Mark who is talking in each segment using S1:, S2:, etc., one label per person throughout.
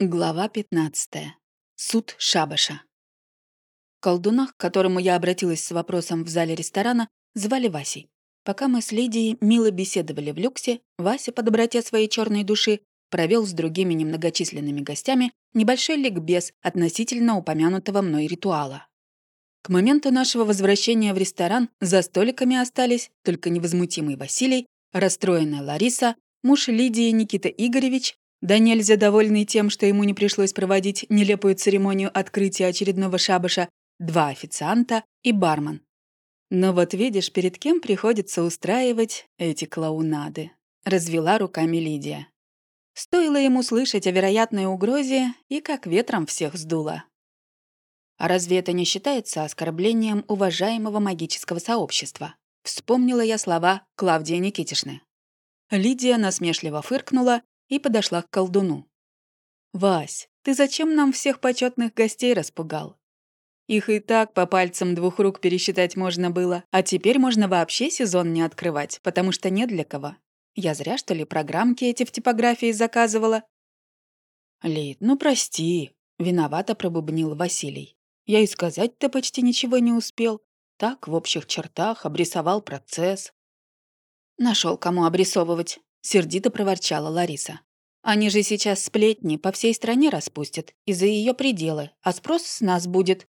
S1: Глава 15. Суд Шабаша. Колдуна, к которому я обратилась с вопросом в зале ресторана, звали Васей. Пока мы с Лидией мило беседовали в люксе, Вася по своей черной души провел с другими немногочисленными гостями небольшой ликбез относительно упомянутого мной ритуала. К моменту нашего возвращения в ресторан за столиками остались только невозмутимый Василий, расстроенная Лариса, муж Лидии Никита Игоревич да нельзя довольный тем, что ему не пришлось проводить нелепую церемонию открытия очередного шабаша, два официанта и бармен. Но вот видишь, перед кем приходится устраивать эти клоунады. Развела руками Лидия. Стоило ему слышать о вероятной угрозе, и как ветром всех сдуло. А разве это не считается оскорблением уважаемого магического сообщества? Вспомнила я слова Клавдии Никитишны. Лидия насмешливо фыркнула и подошла к колдуну. «Вась, ты зачем нам всех почетных гостей распугал? Их и так по пальцам двух рук пересчитать можно было, а теперь можно вообще сезон не открывать, потому что нет для кого. Я зря, что ли, программки эти в типографии заказывала?» «Лид, ну прости», — виновато пробубнил Василий. «Я и сказать-то почти ничего не успел. Так, в общих чертах, обрисовал процесс». Нашел кому обрисовывать. Сердито проворчала Лариса. «Они же сейчас сплетни по всей стране распустят, и за ее пределы, а спрос с нас будет».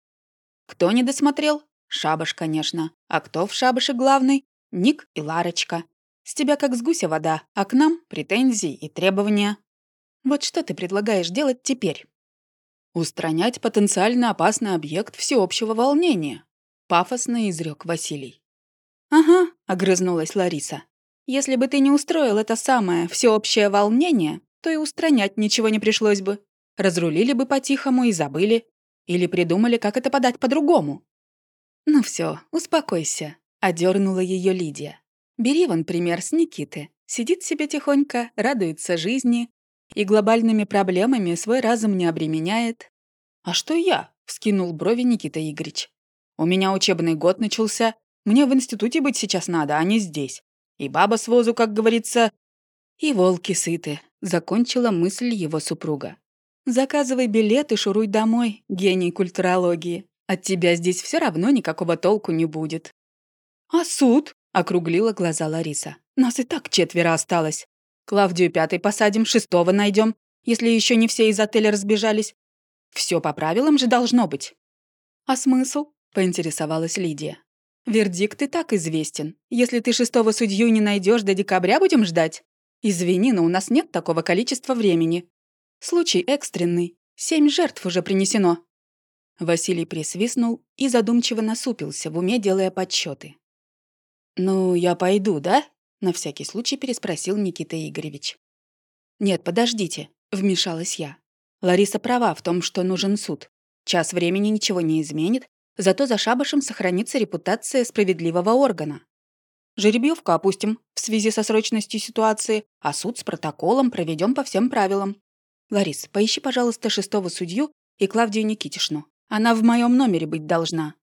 S1: «Кто не досмотрел?» «Шабаш, конечно. А кто в шабаше главный?» «Ник и Ларочка. С тебя как с гуся вода, а к нам претензии и требования». «Вот что ты предлагаешь делать теперь?» «Устранять потенциально опасный объект всеобщего волнения», — пафосно изрек Василий. «Ага», — огрызнулась Лариса. Если бы ты не устроил это самое всеобщее волнение, то и устранять ничего не пришлось бы. Разрулили бы по-тихому и забыли. Или придумали, как это подать по-другому. «Ну все, успокойся», — одернула ее Лидия. «Бери вон пример с Никиты. Сидит себе тихонько, радуется жизни и глобальными проблемами свой разум не обременяет». «А что я?» — вскинул брови Никита Игоревич. «У меня учебный год начался. Мне в институте быть сейчас надо, а не здесь. И баба с возу, как говорится, и волки сыты», — закончила мысль его супруга. «Заказывай билет и шуруй домой, гений культурологии. От тебя здесь все равно никакого толку не будет». «А суд?» — округлила глаза Лариса. «Нас и так четверо осталось. Клавдию пятой посадим, шестого найдем, если еще не все из отеля разбежались. Все по правилам же должно быть». «А смысл?» — поинтересовалась Лидия. Вердикт и так известен. Если ты шестого судью не найдешь, до декабря будем ждать? Извини, но у нас нет такого количества времени. Случай экстренный. Семь жертв уже принесено». Василий присвистнул и задумчиво насупился, в уме делая подсчеты. «Ну, я пойду, да?» — на всякий случай переспросил Никита Игоревич. «Нет, подождите», — вмешалась я. Лариса права в том, что нужен суд. Час времени ничего не изменит, Зато за шабашем сохранится репутация справедливого органа. Жеребьевку опустим в связи со срочностью ситуации, а суд с протоколом проведем по всем правилам. Ларис, поищи, пожалуйста, шестого судью и Клавдию Никитишну. Она в моем номере быть должна».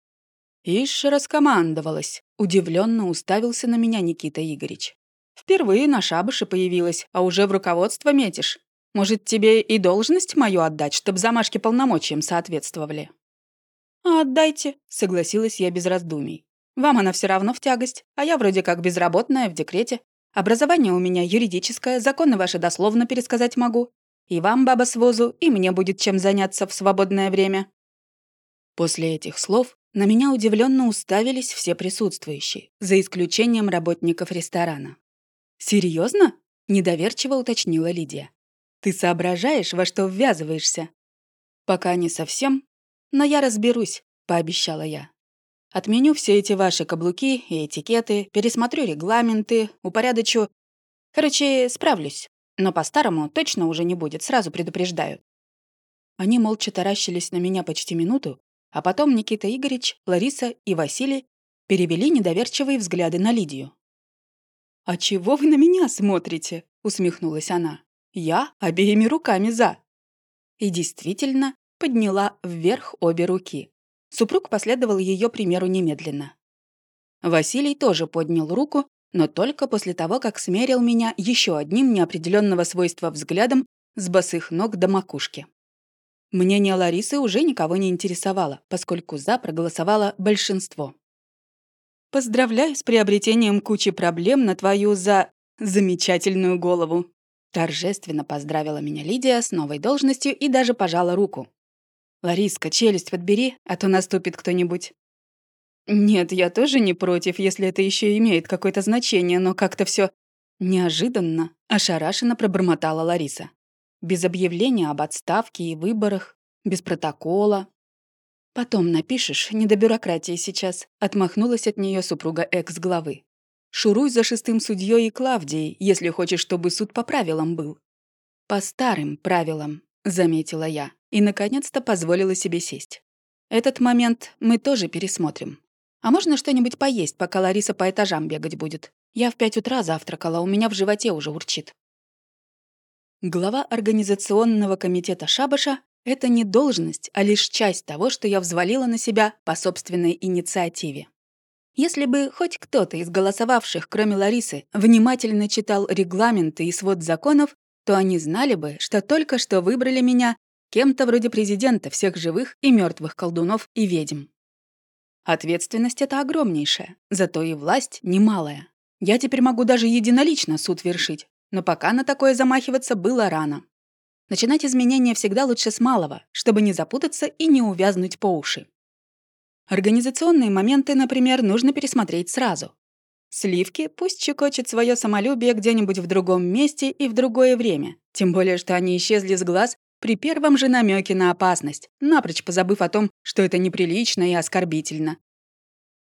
S1: Ишь раскомандовалась. Удивленно уставился на меня Никита Игоревич. «Впервые на шабаше появилась, а уже в руководство метишь. Может, тебе и должность мою отдать, чтоб замашки полномочиям соответствовали?» «А отдайте», — согласилась я без раздумий. «Вам она все равно в тягость, а я вроде как безработная, в декрете. Образование у меня юридическое, законы ваши дословно пересказать могу. И вам, баба с возу, и мне будет чем заняться в свободное время». После этих слов на меня удивленно уставились все присутствующие, за исключением работников ресторана. «Серьезно?» — недоверчиво уточнила Лидия. «Ты соображаешь, во что ввязываешься?» «Пока не совсем, но я разберусь», — пообещала я. «Отменю все эти ваши каблуки и этикеты, пересмотрю регламенты, упорядочу... Короче, справлюсь. Но по-старому точно уже не будет, сразу предупреждаю». Они молча таращились на меня почти минуту, а потом Никита Игоревич, Лариса и Василий перевели недоверчивые взгляды на Лидию. «А чего вы на меня смотрите?» — усмехнулась она. «Я обеими руками за». И действительно, подняла вверх обе руки. Супруг последовал ее примеру немедленно. Василий тоже поднял руку, но только после того, как смерил меня еще одним неопределенного свойства взглядом с босых ног до макушки. Мнение Ларисы уже никого не интересовало, поскольку «за» проголосовало большинство. «Поздравляю с приобретением кучи проблем на твою за... замечательную голову!» Торжественно поздравила меня Лидия с новой должностью и даже пожала руку. «Лариска, челюсть подбери, а то наступит кто-нибудь». «Нет, я тоже не против, если это еще имеет какое-то значение, но как-то все неожиданно, ошарашенно пробормотала Лариса. Без объявления об отставке и выборах, без протокола. «Потом напишешь, не до бюрократии сейчас», — отмахнулась от нее супруга экс-главы. «Шуруй за шестым судьей и Клавдией, если хочешь, чтобы суд по правилам был». «По старым правилам», — заметила я, и, наконец-то, позволила себе сесть. «Этот момент мы тоже пересмотрим. А можно что-нибудь поесть, пока Лариса по этажам бегать будет? Я в пять утра завтракала, у меня в животе уже урчит». Глава организационного комитета Шабаша — это не должность, а лишь часть того, что я взвалила на себя по собственной инициативе. Если бы хоть кто-то из голосовавших, кроме Ларисы, внимательно читал регламенты и свод законов, то они знали бы, что только что выбрали меня кем-то вроде президента всех живых и мертвых колдунов и ведьм. Ответственность эта огромнейшая, зато и власть немалая. Я теперь могу даже единолично суд вершить, но пока на такое замахиваться было рано. Начинать изменения всегда лучше с малого, чтобы не запутаться и не увязнуть по уши. Организационные моменты, например, нужно пересмотреть сразу. Сливки пусть чекочет свое самолюбие где-нибудь в другом месте и в другое время, тем более что они исчезли с глаз при первом же намеке на опасность, напрочь позабыв о том, что это неприлично и оскорбительно.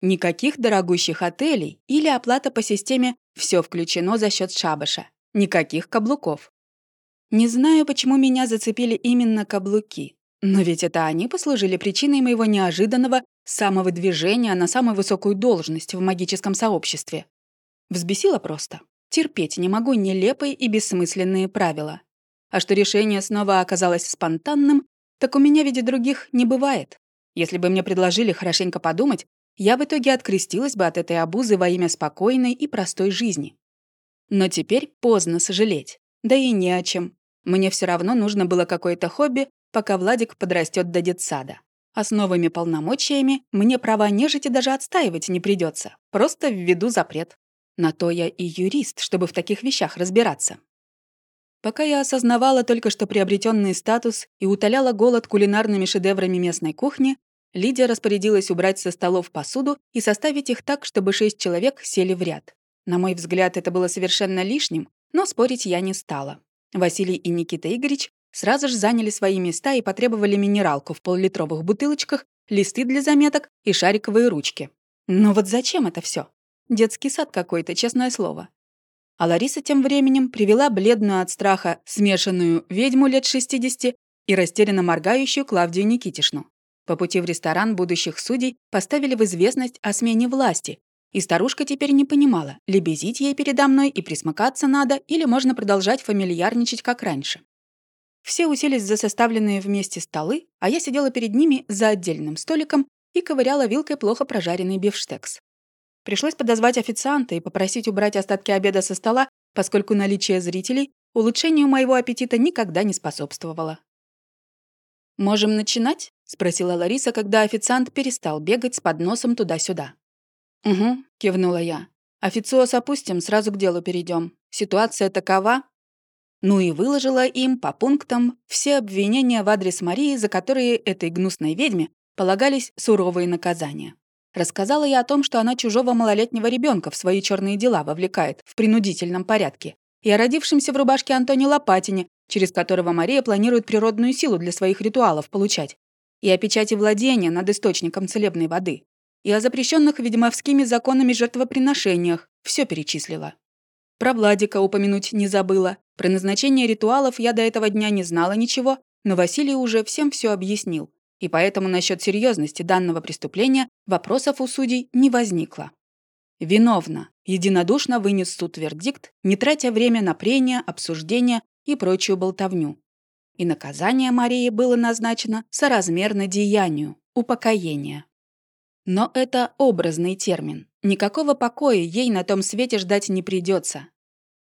S1: Никаких дорогущих отелей или оплата по системе «все включено за счет шабаша». Никаких каблуков. Не знаю, почему меня зацепили именно каблуки. Но ведь это они послужили причиной моего неожиданного самовыдвижения на самую высокую должность в магическом сообществе. Взбесило просто. Терпеть не могу нелепые и бессмысленные правила. А что решение снова оказалось спонтанным, так у меня ведь и других не бывает. Если бы мне предложили хорошенько подумать, я в итоге открестилась бы от этой обузы во имя спокойной и простой жизни. Но теперь поздно сожалеть. Да и не о чем. Мне все равно нужно было какое-то хобби, пока Владик подрастет до детсада. А с новыми полномочиями мне права нежити даже отстаивать не придется. Просто введу запрет. На то я и юрист, чтобы в таких вещах разбираться. Пока я осознавала только что приобретенный статус и утоляла голод кулинарными шедеврами местной кухни, Лидия распорядилась убрать со столов посуду и составить их так, чтобы шесть человек сели в ряд. На мой взгляд, это было совершенно лишним, но спорить я не стала. Василий и Никита Игоревич сразу же заняли свои места и потребовали минералку в поллитровых бутылочках, листы для заметок и шариковые ручки. Но вот зачем это все? Детский сад какой-то, честное слово. А Лариса тем временем привела бледную от страха смешанную ведьму лет 60 и растерянно моргающую Клавдию Никитишну. По пути в ресторан будущих судей поставили в известность о смене власти, и старушка теперь не понимала, лебезить ей передо мной и присмыкаться надо, или можно продолжать фамильярничать, как раньше. Все уселись за составленные вместе столы, а я сидела перед ними за отдельным столиком и ковыряла вилкой плохо прожаренный бифштекс. Пришлось подозвать официанта и попросить убрать остатки обеда со стола, поскольку наличие зрителей улучшению моего аппетита никогда не способствовало. «Можем начинать?» — спросила Лариса, когда официант перестал бегать с подносом туда-сюда. «Угу», — кивнула я. «Официоз опустим, сразу к делу перейдем. Ситуация такова...» Ну и выложила им по пунктам все обвинения в адрес Марии, за которые этой гнусной ведьме полагались суровые наказания. Рассказала я о том, что она чужого малолетнего ребенка в свои черные дела вовлекает в принудительном порядке, и о родившемся в рубашке Антоне Лопатине, через которого Мария планирует природную силу для своих ритуалов получать, и о печати владения над источником целебной воды, и о запрещенных ведьмовскими законами жертвоприношениях. Все перечислила. Про Владика упомянуть не забыла. Про назначение ритуалов я до этого дня не знала ничего, но Василий уже всем все объяснил. И поэтому насчет серьезности данного преступления вопросов у судей не возникло. Виновна. Единодушно вынес суд вердикт, не тратя время на прения, обсуждения и прочую болтовню. И наказание Марии было назначено соразмерно деянию – упокоение. Но это образный термин. Никакого покоя ей на том свете ждать не придется.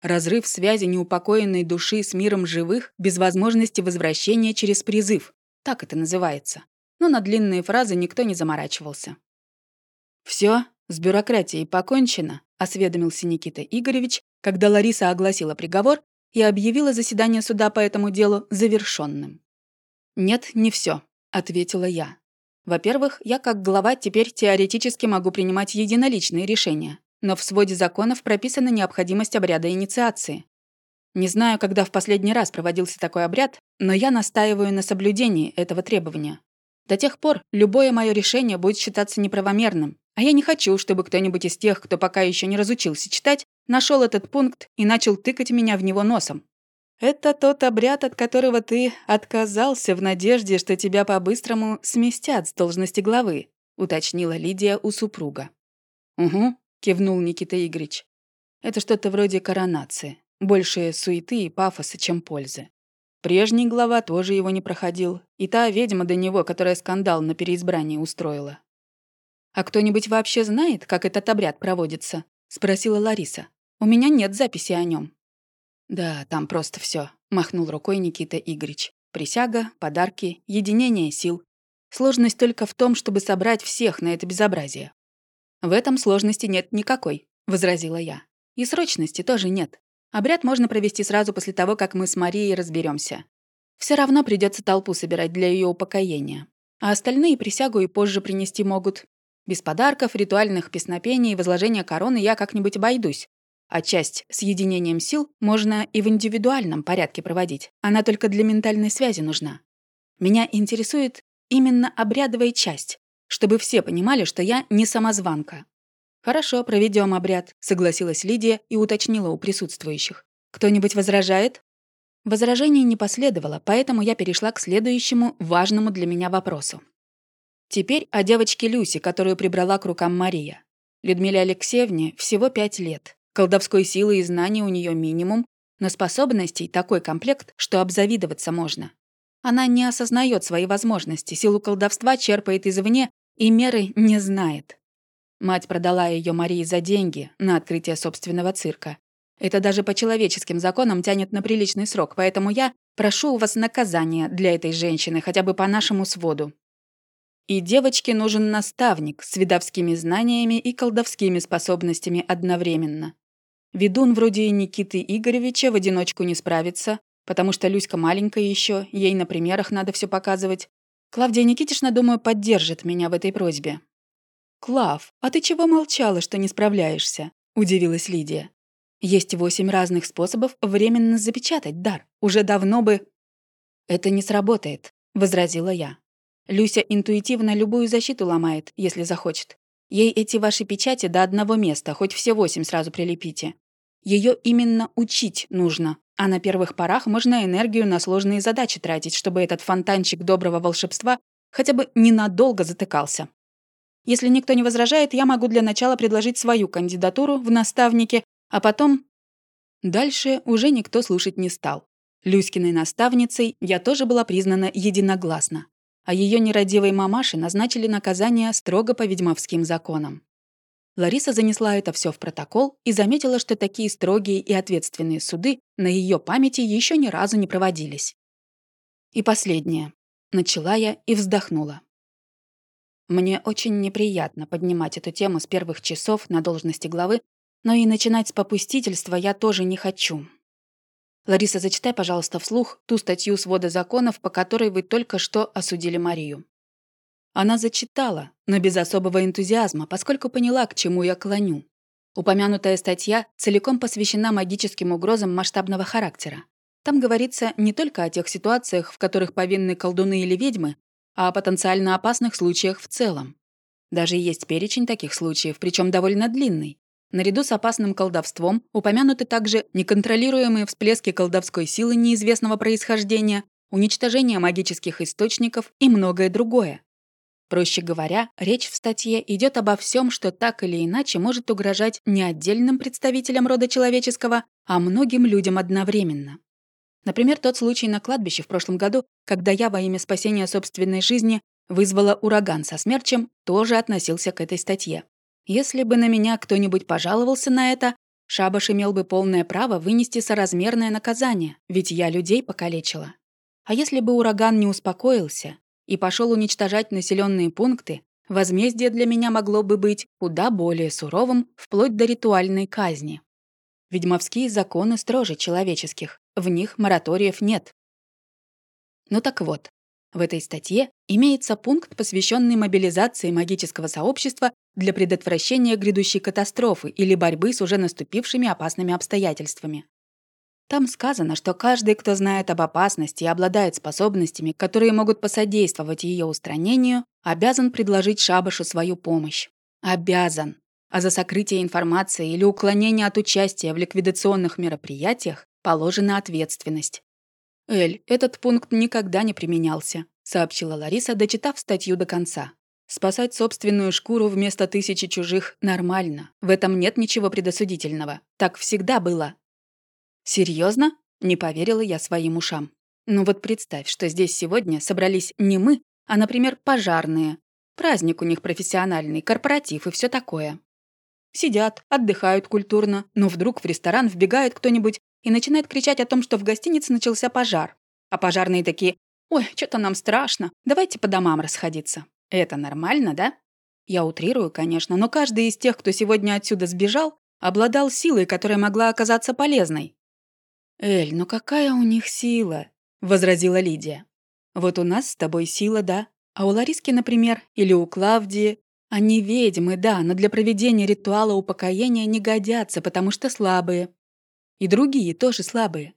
S1: Разрыв связи неупокоенной души с миром живых без возможности возвращения через призыв. Так это называется. Но на длинные фразы никто не заморачивался. Все, с бюрократией покончено», — осведомился Никита Игоревич, когда Лариса огласила приговор и объявила заседание суда по этому делу завершенным. «Нет, не все, ответила я. Во-первых, я как глава теперь теоретически могу принимать единоличные решения, но в своде законов прописана необходимость обряда инициации. Не знаю, когда в последний раз проводился такой обряд, но я настаиваю на соблюдении этого требования. До тех пор любое мое решение будет считаться неправомерным, а я не хочу, чтобы кто-нибудь из тех, кто пока еще не разучился читать, нашел этот пункт и начал тыкать меня в него носом. Это тот обряд, от которого ты отказался в надежде, что тебя по-быстрому сместят с должности главы, уточнила Лидия у супруга. Угу, кивнул Никита Игоревич. Это что-то вроде коронации. Больше суеты и пафоса, чем пользы. Прежний глава тоже его не проходил, и та ведьма до него, которая скандал на переизбрании устроила. «А кто-нибудь вообще знает, как этот обряд проводится?» — спросила Лариса. «У меня нет записи о нем. «Да, там просто все, махнул рукой Никита Игоревич. «Присяга, подарки, единение сил. Сложность только в том, чтобы собрать всех на это безобразие. «В этом сложности нет никакой», — возразила я. «И срочности тоже нет. Обряд можно провести сразу после того, как мы с Марией разберемся. Все равно придется толпу собирать для ее упокоения. А остальные присягу и позже принести могут. Без подарков, ритуальных песнопений и возложения короны я как-нибудь обойдусь. А часть с единением сил можно и в индивидуальном порядке проводить. Она только для ментальной связи нужна. Меня интересует именно обрядовая часть, чтобы все понимали, что я не самозванка. «Хорошо, проведем обряд», — согласилась Лидия и уточнила у присутствующих. «Кто-нибудь возражает?» Возражений не последовало, поэтому я перешла к следующему важному для меня вопросу. Теперь о девочке Люсе, которую прибрала к рукам Мария. Людмиле Алексеевне всего пять лет. Колдовской силы и знаний у нее минимум, но способностей такой комплект, что обзавидоваться можно. Она не осознает свои возможности, силу колдовства черпает извне и меры не знает. Мать продала ее Марии за деньги на открытие собственного цирка. Это даже по человеческим законам тянет на приличный срок, поэтому я прошу у вас наказания для этой женщины, хотя бы по нашему своду. И девочке нужен наставник с видовскими знаниями и колдовскими способностями одновременно. Ведун вроде Никиты Игоревича в одиночку не справится, потому что Люська маленькая еще, ей на примерах надо все показывать. Клавдия Никитична, думаю, поддержит меня в этой просьбе. «Клав, а ты чего молчала, что не справляешься?» – удивилась Лидия. «Есть восемь разных способов временно запечатать дар. Уже давно бы...» «Это не сработает», – возразила я. «Люся интуитивно любую защиту ломает, если захочет. Ей эти ваши печати до одного места, хоть все восемь сразу прилепите. Ее именно учить нужно, а на первых порах можно энергию на сложные задачи тратить, чтобы этот фонтанчик доброго волшебства хотя бы ненадолго затыкался. Если никто не возражает, я могу для начала предложить свою кандидатуру в наставнике, а потом... Дальше уже никто слушать не стал. Люськиной наставницей я тоже была признана единогласно а ее нерадивой мамаше назначили наказание строго по ведьмовским законам. Лариса занесла это все в протокол и заметила, что такие строгие и ответственные суды на ее памяти еще ни разу не проводились. И последнее. Начала я и вздохнула. Мне очень неприятно поднимать эту тему с первых часов на должности главы, но и начинать с попустительства я тоже не хочу. Лариса, зачитай, пожалуйста, вслух ту статью свода законов, по которой вы только что осудили Марию». Она зачитала, но без особого энтузиазма, поскольку поняла, к чему я клоню. Упомянутая статья целиком посвящена магическим угрозам масштабного характера. Там говорится не только о тех ситуациях, в которых повинны колдуны или ведьмы, а о потенциально опасных случаях в целом. Даже есть перечень таких случаев, причем довольно длинный. Наряду с опасным колдовством упомянуты также неконтролируемые всплески колдовской силы неизвестного происхождения, уничтожение магических источников и многое другое. Проще говоря, речь в статье идет обо всем, что так или иначе может угрожать не отдельным представителям рода человеческого, а многим людям одновременно. Например, тот случай на кладбище в прошлом году, когда я во имя спасения собственной жизни вызвала ураган со смерчем, тоже относился к этой статье. Если бы на меня кто-нибудь пожаловался на это, Шабаш имел бы полное право вынести соразмерное наказание, ведь я людей покалечила. А если бы ураган не успокоился и пошел уничтожать населенные пункты, возмездие для меня могло бы быть куда более суровым, вплоть до ритуальной казни. Ведьмовские законы строже человеческих, в них мораториев нет. Ну так вот, в этой статье имеется пункт, посвященный мобилизации магического сообщества для предотвращения грядущей катастрофы или борьбы с уже наступившими опасными обстоятельствами. Там сказано, что каждый, кто знает об опасности и обладает способностями, которые могут посодействовать ее устранению, обязан предложить шабашу свою помощь. Обязан. А за сокрытие информации или уклонение от участия в ликвидационных мероприятиях положена ответственность. «Эль, этот пункт никогда не применялся», — сообщила Лариса, дочитав статью до конца. «Спасать собственную шкуру вместо тысячи чужих нормально. В этом нет ничего предосудительного. Так всегда было». «Серьезно?» — не поверила я своим ушам. «Ну вот представь, что здесь сегодня собрались не мы, а, например, пожарные. Праздник у них профессиональный, корпоратив и все такое. Сидят, отдыхают культурно, но вдруг в ресторан вбегает кто-нибудь и начинает кричать о том, что в гостинице начался пожар. А пожарные такие «Ой, что-то нам страшно, давайте по домам расходиться». Это нормально, да? Я утрирую, конечно, но каждый из тех, кто сегодня отсюда сбежал, обладал силой, которая могла оказаться полезной. «Эль, ну какая у них сила?» — возразила Лидия. «Вот у нас с тобой сила, да, а у Лариски, например, или у Клавдии, они ведьмы, да, но для проведения ритуала упокоения не годятся, потому что слабые. И другие тоже слабые.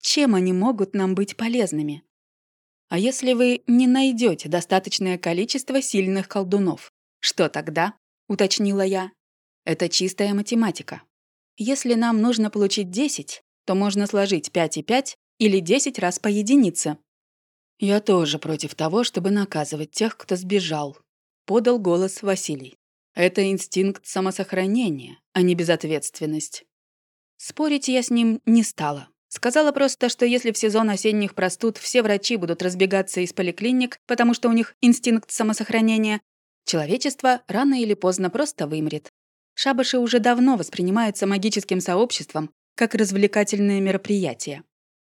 S1: Чем они могут нам быть полезными? А если вы не найдете достаточное количество сильных колдунов, что тогда? Уточнила я. Это чистая математика. Если нам нужно получить 10, то можно сложить 5 и 5 или 10 раз по единице. Я тоже против того, чтобы наказывать тех, кто сбежал, подал голос Василий. Это инстинкт самосохранения, а не безответственность. Спорить я с ним не стала. Сказала просто, что если в сезон осенних простуд все врачи будут разбегаться из поликлиник, потому что у них инстинкт самосохранения, человечество рано или поздно просто вымрет. Шабаши уже давно воспринимаются магическим сообществом как развлекательное мероприятие.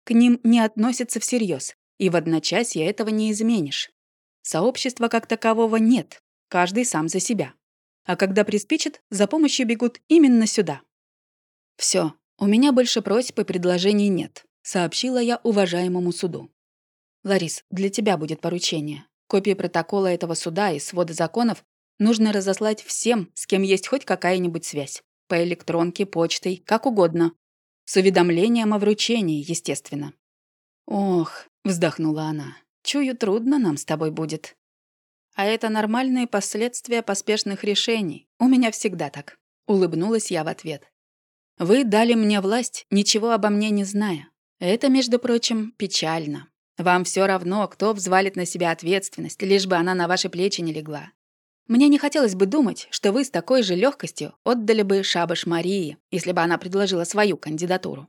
S1: К ним не относятся всерьез, и в одночасье этого не изменишь. Сообщества как такового нет, каждый сам за себя. А когда приспичит, за помощью бегут именно сюда. Все, «У меня больше просьб и предложений нет», — сообщила я уважаемому суду. «Ларис, для тебя будет поручение. Копии протокола этого суда и свода законов нужно разослать всем, с кем есть хоть какая-нибудь связь. По электронке, почтой, как угодно. С уведомлением о вручении, естественно». «Ох», — вздохнула она, — «чую, трудно нам с тобой будет». «А это нормальные последствия поспешных решений. У меня всегда так», — улыбнулась я в ответ. Вы дали мне власть, ничего обо мне не зная. Это, между прочим, печально. Вам все равно, кто взвалит на себя ответственность, лишь бы она на ваши плечи не легла. Мне не хотелось бы думать, что вы с такой же легкостью отдали бы шабаш Марии, если бы она предложила свою кандидатуру.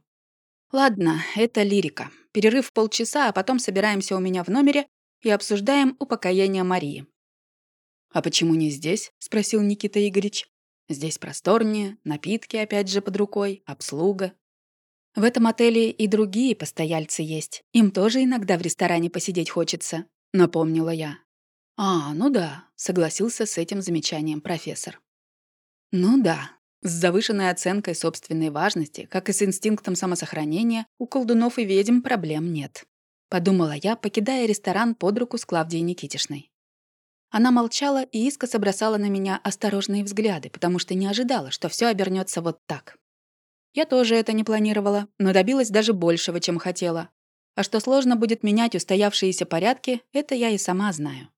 S1: Ладно, это лирика. Перерыв полчаса, а потом собираемся у меня в номере и обсуждаем упокоение Марии. «А почему не здесь?» — спросил Никита Игоревич. Здесь просторнее, напитки опять же под рукой, обслуга. В этом отеле и другие постояльцы есть. Им тоже иногда в ресторане посидеть хочется, напомнила я. А, ну да, согласился с этим замечанием профессор. Ну да, с завышенной оценкой собственной важности, как и с инстинктом самосохранения, у колдунов и ведьм проблем нет. Подумала я, покидая ресторан под руку с Клавдией Никитишной. Она молчала и искоса бросала на меня осторожные взгляды, потому что не ожидала, что все обернется вот так. Я тоже это не планировала, но добилась даже большего, чем хотела. А что сложно будет менять устоявшиеся порядки, это я и сама знаю.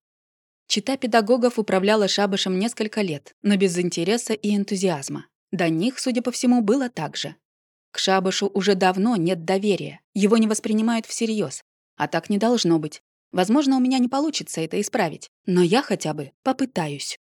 S1: Чита педагогов управляла шабашем несколько лет, но без интереса и энтузиазма. До них, судя по всему, было так же. К шабашу уже давно нет доверия, его не воспринимают всерьез. А так не должно быть. Возможно, у меня не получится это исправить, но я хотя бы попытаюсь.